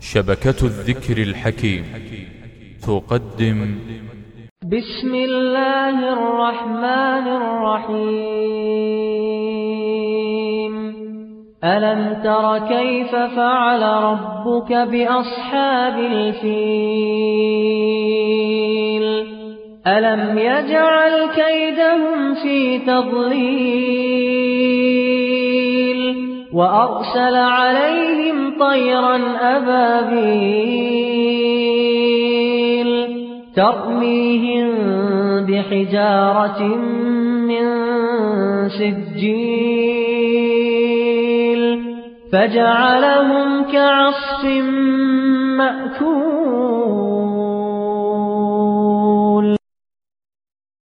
شبكة الذكر الحكيم. تقدم. بسم الله الرحمن الرحيم. ألم تر كيف فعل ربك بأصحاب الفيل؟ ألم يجعل كيدهم في تضليل؟ وأرسل عليهم طيرا أبابيل ترميهم بحجارة من سجيل فجعلهم كعصف مأكول